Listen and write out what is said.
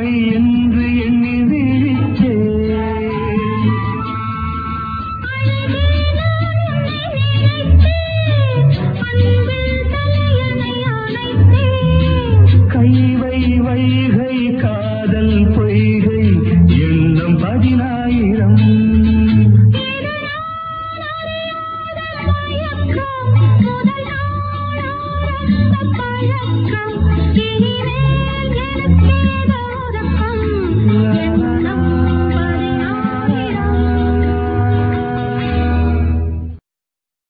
அவள் என்று எண்ணி விழிச்சே கைவை வைகை காதல் பொய்கை எண்ணம் हम